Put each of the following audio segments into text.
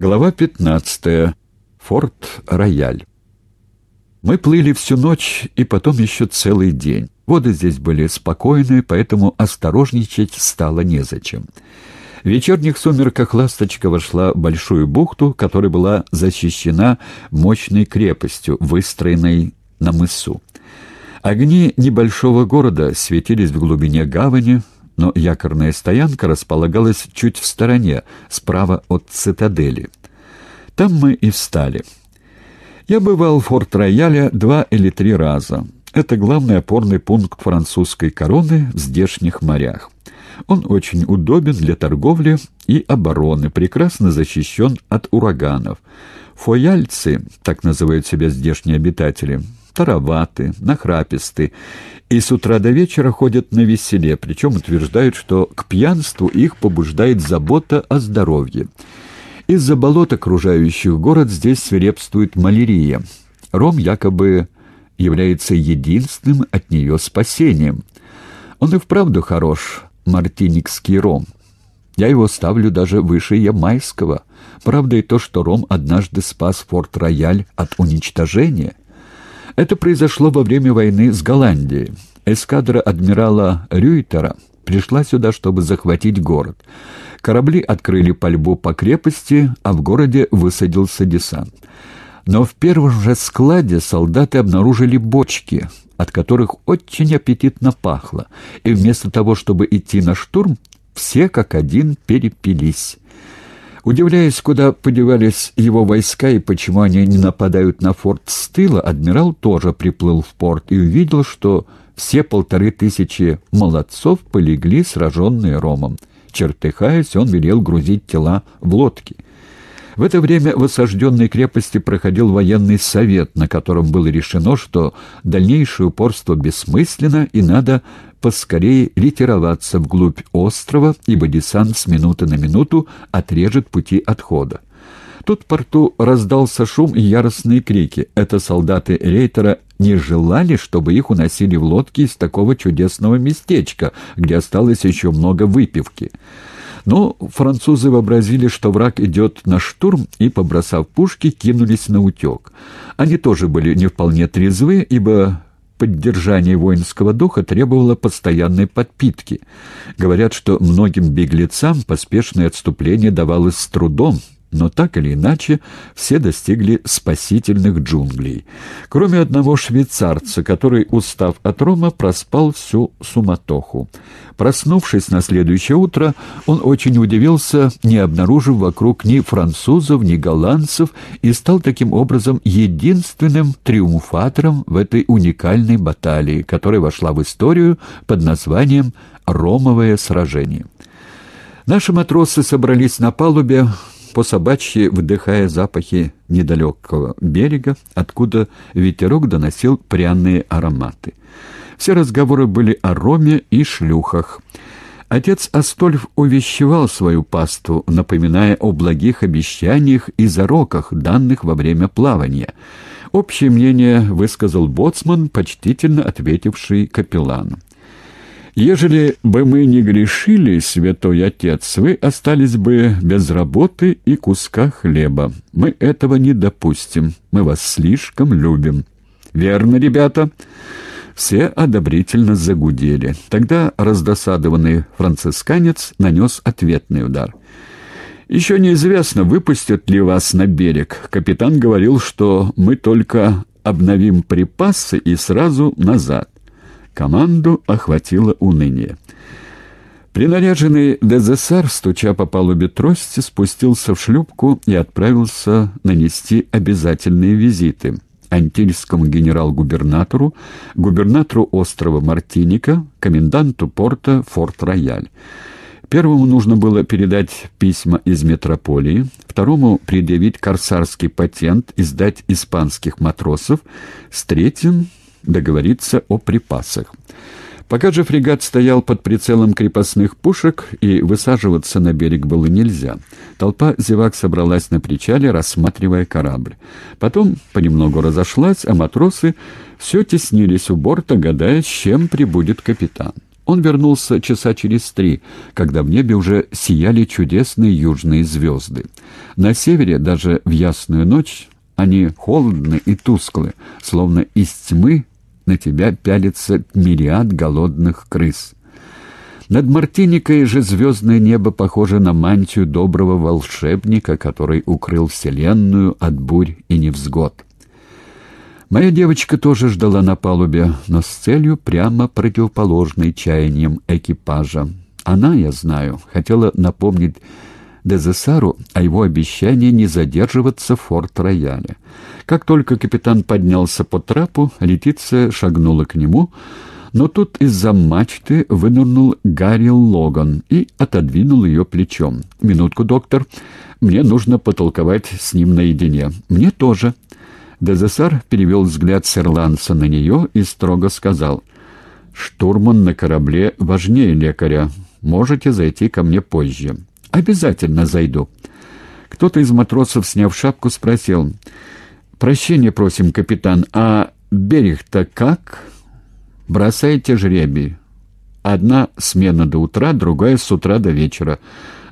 Глава 15. Форт Рояль. Мы плыли всю ночь и потом еще целый день. Воды здесь были спокойные, поэтому осторожничать стало незачем. В вечерних сумерках «Ласточка» вошла в большую бухту, которая была защищена мощной крепостью, выстроенной на мысу. Огни небольшого города светились в глубине гавани, но якорная стоянка располагалась чуть в стороне, справа от цитадели. Там мы и встали. Я бывал в Форт-Рояле два или три раза. Это главный опорный пункт французской короны в здешних морях. Он очень удобен для торговли и обороны, прекрасно защищен от ураганов. Фояльцы, так называют себя здешние обитатели, тароваты, нахраписты, и с утра до вечера ходят на веселе, причем утверждают, что к пьянству их побуждает забота о здоровье. Из-за болот, окружающих город, здесь свирепствует малярия. Ром якобы является единственным от нее спасением. Он и вправду хорош, мартиникский ром. Я его ставлю даже выше ямайского. Правда и то, что ром однажды спас Форт-Рояль от уничтожения. Это произошло во время войны с Голландией. Эскадра адмирала Рюйтера пришла сюда, чтобы захватить город. Корабли открыли пальбу по крепости, а в городе высадился десант. Но в первом же складе солдаты обнаружили бочки, от которых очень аппетитно пахло, и вместо того, чтобы идти на штурм, все как один перепились. Удивляясь, куда подевались его войска и почему они не нападают на форт с тыла, адмирал тоже приплыл в порт и увидел, что все полторы тысячи молодцов полегли, сраженные Ромом. Чертыхаясь, он велел грузить тела в лодки. В это время в осажденной крепости проходил военный совет, на котором было решено, что дальнейшее упорство бессмысленно и надо поскорее ретироваться вглубь острова, ибо десант с минуты на минуту отрежет пути отхода. Тут в порту раздался шум и яростные крики. Это солдаты Рейтера не желали, чтобы их уносили в лодке из такого чудесного местечка, где осталось еще много выпивки. Но французы вообразили, что враг идет на штурм, и, побросав пушки, кинулись на утек. Они тоже были не вполне трезвы, ибо поддержание воинского духа требовало постоянной подпитки. Говорят, что многим беглецам поспешное отступление давалось с трудом, но так или иначе все достигли спасительных джунглей. Кроме одного швейцарца, который, устав от Рома, проспал всю суматоху. Проснувшись на следующее утро, он очень удивился, не обнаружив вокруг ни французов, ни голландцев, и стал таким образом единственным триумфатором в этой уникальной баталии, которая вошла в историю под названием «Ромовое сражение». Наши матросы собрались на палубе, по собачьи вдыхая запахи недалекого берега, откуда ветерок доносил пряные ароматы. Все разговоры были о роме и шлюхах. Отец Астольф увещевал свою пасту, напоминая о благих обещаниях и зароках, данных во время плавания. Общее мнение высказал боцман, почтительно ответивший капеллану. Ежели бы мы не грешили, святой отец, вы остались бы без работы и куска хлеба. Мы этого не допустим. Мы вас слишком любим. Верно, ребята?» Все одобрительно загудели. Тогда раздосадованный францисканец нанес ответный удар. «Еще неизвестно, выпустят ли вас на берег. Капитан говорил, что мы только обновим припасы и сразу назад. Команду охватило уныние. Принаряженный ДЗСР, стуча по палубе трости, спустился в шлюпку и отправился нанести обязательные визиты антильскому генерал-губернатору, губернатору острова Мартиника, коменданту порта Форт-Рояль. Первому нужно было передать письма из метрополии, второму предъявить корсарский патент и сдать испанских матросов, с третьим договориться о припасах. Пока же фрегат стоял под прицелом крепостных пушек, и высаживаться на берег было нельзя. Толпа зевак собралась на причале, рассматривая корабль. Потом понемногу разошлась, а матросы все теснились у борта, гадая, с чем прибудет капитан. Он вернулся часа через три, когда в небе уже сияли чудесные южные звезды. На севере, даже в ясную ночь, они холодны и тусклы, словно из тьмы на тебя пялится мириад голодных крыс. Над Мартиникой же звездное небо похоже на мантию доброго волшебника, который укрыл Вселенную от бурь и невзгод. Моя девочка тоже ждала на палубе, но с целью прямо противоположной чаяниям экипажа. Она, я знаю, хотела напомнить Дезессару о его обещании не задерживаться в форт-рояле. Как только капитан поднялся по трапу, Летиция шагнула к нему, но тут из-за мачты вынырнул Гарри Логан и отодвинул ее плечом. «Минутку, доктор. Мне нужно потолковать с ним наедине». «Мне тоже». Дезессар перевел взгляд с ирландца на нее и строго сказал. «Штурман на корабле важнее лекаря. Можете зайти ко мне позже». «Обязательно зайду». Кто-то из матросов, сняв шапку, спросил. «Прощения просим, капитан, а берег-то как?» «Бросайте жребий. Одна смена до утра, другая с утра до вечера.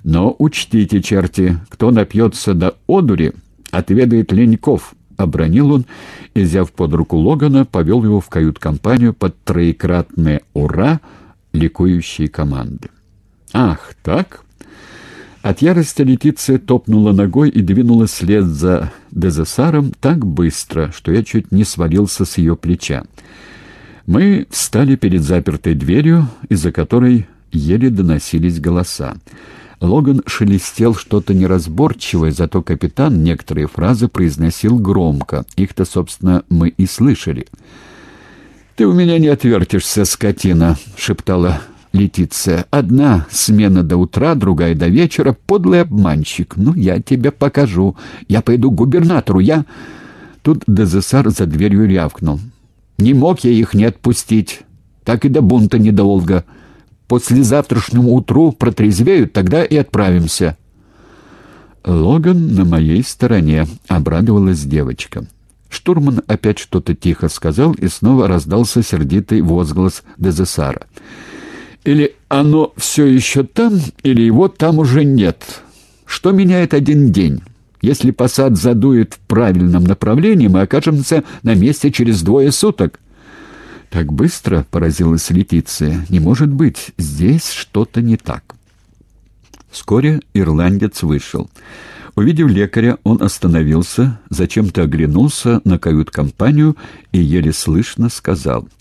Но учтите, черти, кто напьется до одури, отведает леньков». Обронил он и, взяв под руку Логана, повел его в кают-компанию под троекратное «Ура!» ликующей команды. «Ах, так?» От ярости Летиция топнула ногой и двинулась вслед за Дезессаром так быстро, что я чуть не свалился с ее плеча. Мы встали перед запертой дверью, из-за которой еле доносились голоса. Логан шелестел что-то неразборчивое, зато капитан некоторые фразы произносил громко. Их-то, собственно, мы и слышали. «Ты у меня не отвертишься, скотина», — шептала Летиция. «Одна смена до утра, другая до вечера. Подлый обманщик. Ну, я тебе покажу. Я пойду к губернатору. Я...» Тут Дезессар за дверью рявкнул. «Не мог я их не отпустить. Так и до бунта недолго. После завтрашнему утру протрезвеют, тогда и отправимся». «Логан на моей стороне», — обрадовалась девочка. Штурман опять что-то тихо сказал, и снова раздался сердитый возглас Дезессара. Или оно все еще там, или его там уже нет. Что меняет один день? Если посад задует в правильном направлении, мы окажемся на месте через двое суток. Так быстро поразилась Летиция. Не может быть, здесь что-то не так. Вскоре ирландец вышел. Увидев лекаря, он остановился, зачем-то оглянулся на кают-компанию и еле слышно сказал —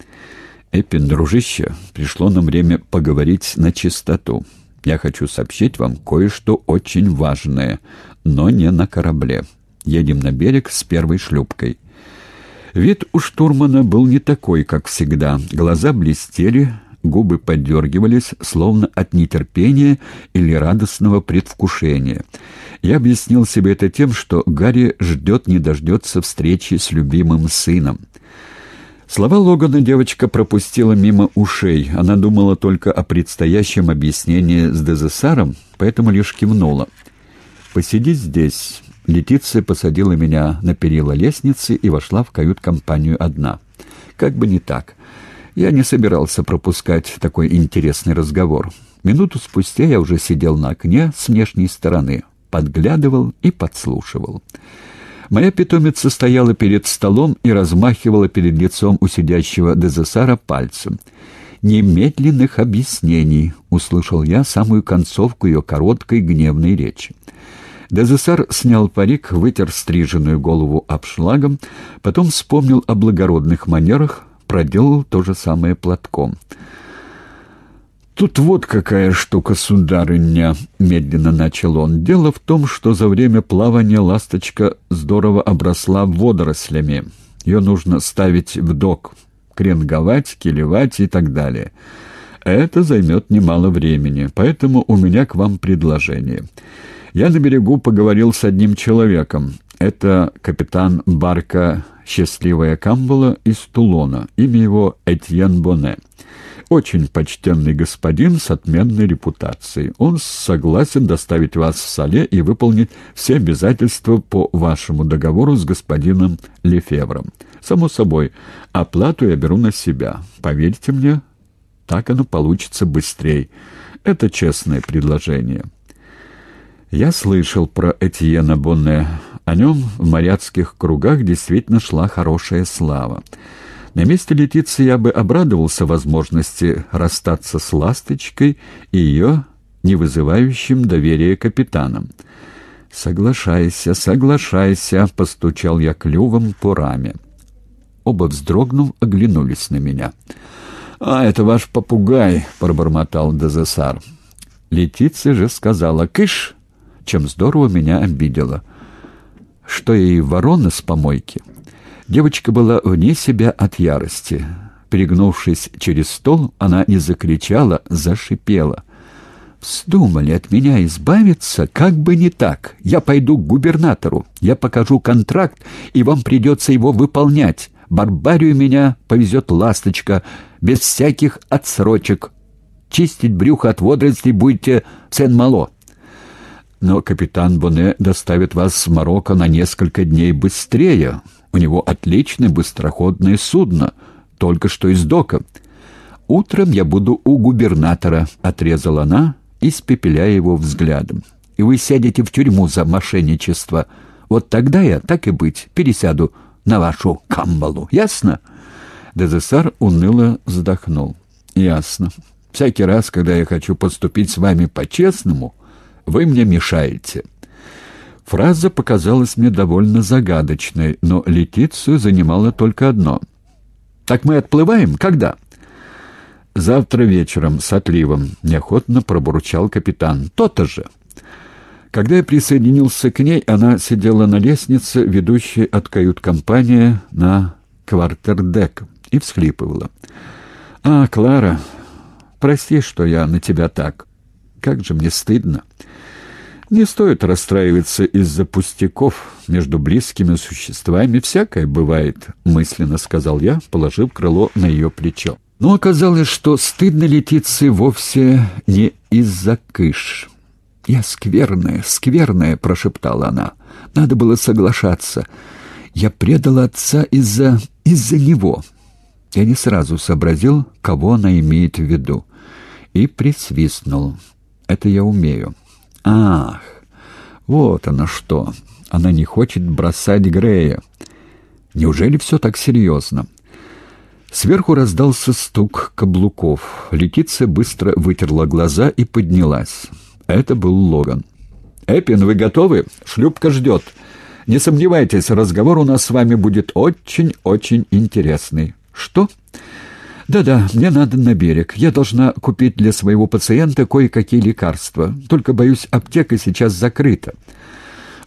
«Эппин, дружище, пришло нам время поговорить на чистоту. Я хочу сообщить вам кое-что очень важное, но не на корабле. Едем на берег с первой шлюпкой». Вид у штурмана был не такой, как всегда. Глаза блестели, губы подергивались, словно от нетерпения или радостного предвкушения. Я объяснил себе это тем, что Гарри ждет не дождется встречи с любимым сыном. Слова Логана девочка пропустила мимо ушей. Она думала только о предстоящем объяснении с Дезессаром, поэтому лишь кивнула. «Посиди здесь». Летиция посадила меня на перила лестницы и вошла в кают-компанию одна. Как бы не так. Я не собирался пропускать такой интересный разговор. Минуту спустя я уже сидел на окне с внешней стороны, подглядывал и подслушивал. Моя питомица стояла перед столом и размахивала перед лицом у сидящего Дезессара пальцем. «Немедленных объяснений», — услышал я самую концовку ее короткой гневной речи. Дезессар снял парик, вытер стриженную голову обшлагом, потом вспомнил о благородных манерах, проделал то же самое платком — «Тут вот какая штука, сударыня», — медленно начал он. «Дело в том, что за время плавания ласточка здорово обросла водорослями. Ее нужно ставить в док, кренговать, килевать и так далее. Это займет немало времени, поэтому у меня к вам предложение. Я на берегу поговорил с одним человеком. Это капитан барка «Счастливая Камбала» из Тулона. Имя его Этьен Боне. Очень почтенный господин с отменной репутацией. Он согласен доставить вас в Сале и выполнить все обязательства по вашему договору с господином Лефевром. Само собой, оплату я беру на себя. Поверьте мне, Так оно получится быстрее. Это честное предложение. Я слышал про Этьена Бонне. О нем в моряцких кругах действительно шла хорошая слава. На месте Летицы я бы обрадовался возможности расстаться с «Ласточкой» и ее не вызывающим доверия капитаном. «Соглашайся, соглашайся», — постучал я клювом по раме. Оба вздрогнув, оглянулись на меня. «А, это ваш попугай», — пробормотал Дезессар. Летиция же сказала «Кыш!» чем здорово меня обидела. Что и ворона с помойки. Девочка была вне себя от ярости. Перегнувшись через стол, она не закричала, зашипела. «Вздумали от меня избавиться? Как бы не так. Я пойду к губернатору. Я покажу контракт, и вам придется его выполнять. Барбарию меня повезет ласточка, без всяких отсрочек. Чистить брюхо от водорослей будете Сен-Мало». Но капитан Боне доставит вас в Марокко на несколько дней быстрее. У него отличное быстроходное судно, только что из дока. Утром я буду у губернатора, отрезала она, испепеляя его взглядом. И вы сядете в тюрьму за мошенничество. Вот тогда я, так и быть, пересяду на вашу камбалу. Ясно? Дезессар уныло вздохнул. Ясно. Всякий раз, когда я хочу поступить с вами по-честному, вы мне мешаете». Фраза показалась мне довольно загадочной, но Летицию занимало только одно. «Так мы отплываем? Когда?» «Завтра вечером, с отливом», — неохотно пробурчал капитан. «То-то же». Когда я присоединился к ней, она сидела на лестнице, ведущей от кают-компании на квартердек, и всхлипывала. «А, Клара, прости, что я на тебя так. Как же мне стыдно». Не стоит расстраиваться из-за пустяков между близкими существами. Всякое бывает, мысленно сказал я, положив крыло на ее плечо. Но оказалось, что стыдно Летиции вовсе не из-за кыш. «Я скверная, скверная», — прошептала она. «Надо было соглашаться. Я предала отца из-за... из-за него». Я не сразу сообразил, кого она имеет в виду, и присвистнул. «Это я умею». Ах, вот она что. Она не хочет бросать Грея. Неужели все так серьезно? Сверху раздался стук каблуков. Летиция быстро вытерла глаза и поднялась. Это был Логан. «Эппин, вы готовы? Шлюпка ждет. Не сомневайтесь, разговор у нас с вами будет очень-очень интересный». «Что?» «Да-да, мне надо на берег. Я должна купить для своего пациента кое-какие лекарства. Только, боюсь, аптека сейчас закрыта».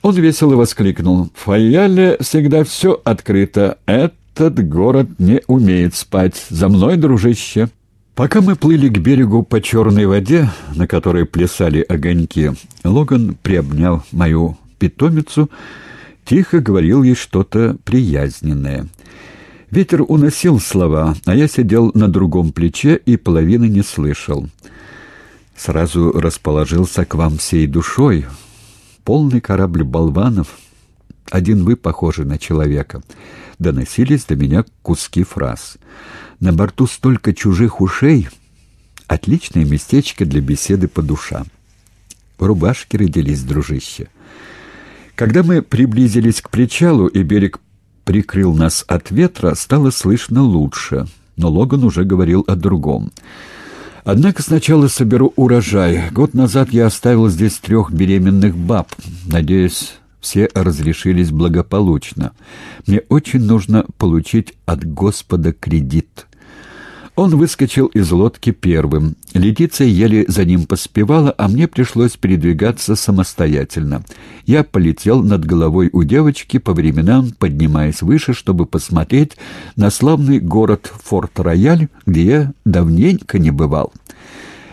Он весело воскликнул. «В Фаяле всегда все открыто. Этот город не умеет спать. За мной, дружище!» Пока мы плыли к берегу по черной воде, на которой плясали огоньки, Логан, приобнял мою питомицу, тихо говорил ей что-то приязненное — Ветер уносил слова, а я сидел на другом плече и половины не слышал. Сразу расположился к вам всей душой. Полный корабль болванов. Один вы похожи на человека. Доносились до меня куски фраз. На борту столько чужих ушей. Отличное местечко для беседы по душам. В рубашке родились, дружище. Когда мы приблизились к причалу, и берег прикрыл нас от ветра, стало слышно лучше, но Логан уже говорил о другом. Однако сначала соберу урожай. Год назад я оставил здесь трех беременных баб. Надеюсь, все разрешились благополучно. Мне очень нужно получить от Господа кредит». Он выскочил из лодки первым. Летиция еле за ним поспевала, а мне пришлось передвигаться самостоятельно. Я полетел над головой у девочки, по временам поднимаясь выше, чтобы посмотреть на славный город Форт-Рояль, где я давненько не бывал.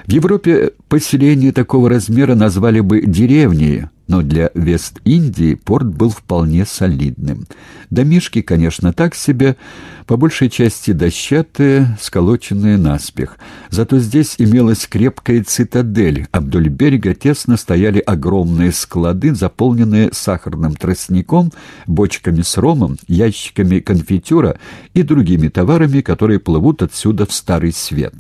В Европе поселение такого размера назвали бы деревней, но для Вест-Индии порт был вполне солидным. Домишки, конечно, так себе, по большей части дощатые, сколоченные наспех. Зато здесь имелась крепкая цитадель, а берега тесно стояли огромные склады, заполненные сахарным тростником, бочками с ромом, ящиками конфитюра и другими товарами, которые плывут отсюда в Старый Свет.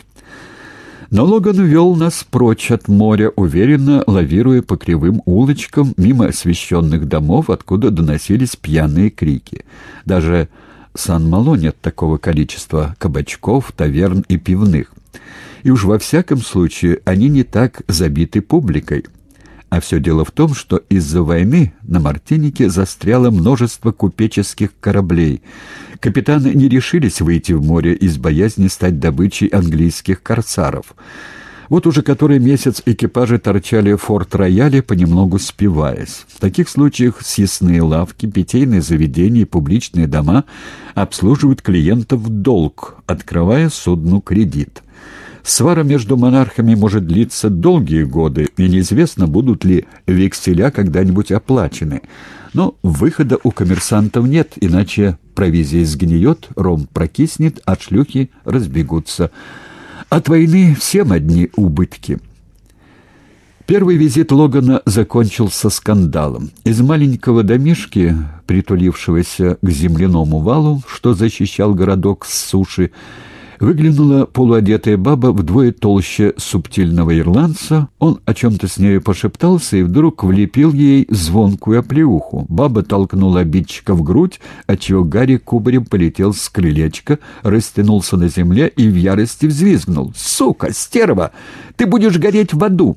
Но Логан вел нас прочь от моря, уверенно лавируя по кривым улочкам мимо освещенных домов, откуда доносились пьяные крики. Даже Сан-Мало нет такого количества кабачков, таверн и пивных. И уж во всяком случае они не так забиты публикой. А все дело в том, что из-за войны на Мартинике застряло множество купеческих кораблей. Капитаны не решились выйти в море из боязни стать добычей английских корсаров. Вот уже который месяц экипажи торчали в форт-рояле, понемногу спиваясь. В таких случаях съестные лавки, питейные заведения и публичные дома обслуживают клиентов в долг, открывая судну кредит. Свара между монархами может длиться долгие годы, и неизвестно, будут ли векселя когда-нибудь оплачены. Но выхода у коммерсантов нет, иначе провизия сгниет, ром прокиснет, а шлюхи разбегутся. От войны всем одни убытки. Первый визит Логана закончился скандалом. Из маленького домишки, притулившегося к земляному валу, что защищал городок с суши, Выглянула полуодетая баба вдвое толще субтильного ирландца. Он о чем-то с нею пошептался и вдруг влепил ей звонкую оплеуху. Баба толкнула обидчика в грудь, отчего Гарри кубарем полетел с крылечка, растянулся на земле и в ярости взвизгнул. «Сука, стерва! Ты будешь гореть в аду!»